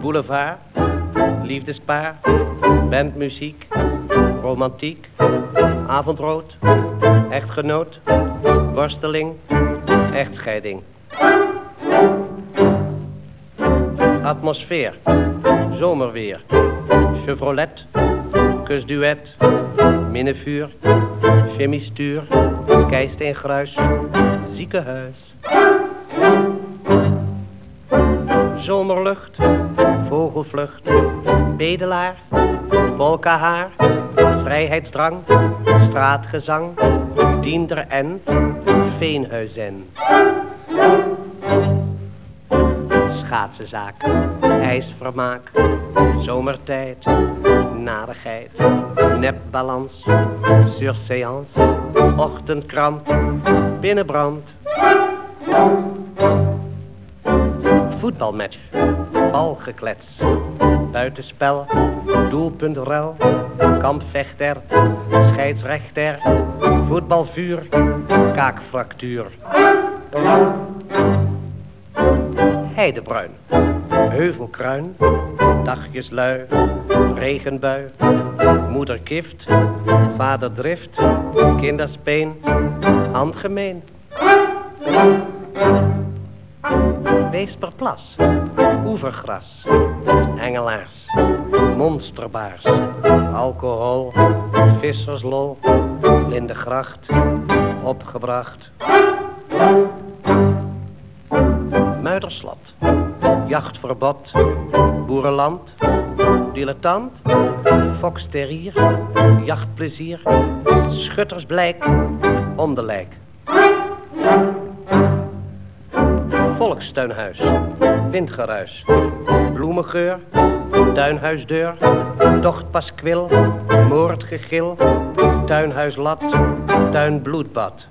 Boulevard, liefdespaar, bandmuziek, romantiek, avondrood, echtgenoot, worsteling, echtscheiding. Atmosfeer, zomerweer, Chevrolet, kusduet, minnevuur, chemiestuur, keisteengruis, ziekenhuis. Zomerlucht, vogelvlucht, bedelaar, wolkenhaar, vrijheidsdrang, straatgezang, diender en veenhuizen. Schaatsenzaak, ijsvermaak, zomertijd, narigheid, nepbalans, surseance, ochtendkrant, binnenbrand. Voetbalmatch, balgeklets, buitenspel, doelpuntrel, kampvechter, scheidsrechter, voetbalvuur, kaakfractuur. Heidebruin, heuvelkruin, dagjeslui, regenbui, moederkift, vaderdrift, kinderspeen, handgemeen. Weesperplas, oevergras, engelaars, monsterbaars, alcohol, visserslol, lindegracht, opgebracht. Muiderslot, jachtverbod, boerenland, dilettant, foksterrier, jachtplezier, schuttersblijk, onderlijk. Volkstuinhuis, windgeruis, bloemengeur, tuinhuisdeur, tochtpaskwil, moordgegil, tuinhuislat, tuinbloedbad.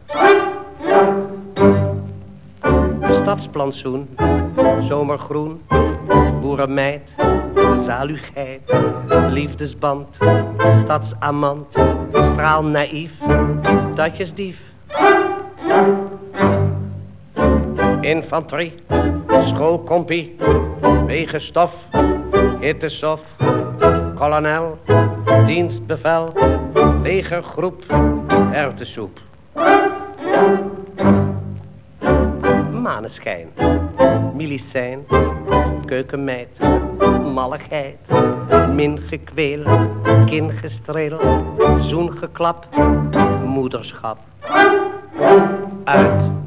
Stadsplantsoen, zomergroen, boerenmeid, zaligheid, liefdesband, stadsamant, straal naïef, datjesdief. Infanterie, schoolkompie, wegenstof, hittesof, kolonel, dienstbevel, legergroep, erwtensoep. Maneschijn, milicijn, keukenmeid, malligheid, mingekweel, kingestreel, zoengeklap, moederschap. Uit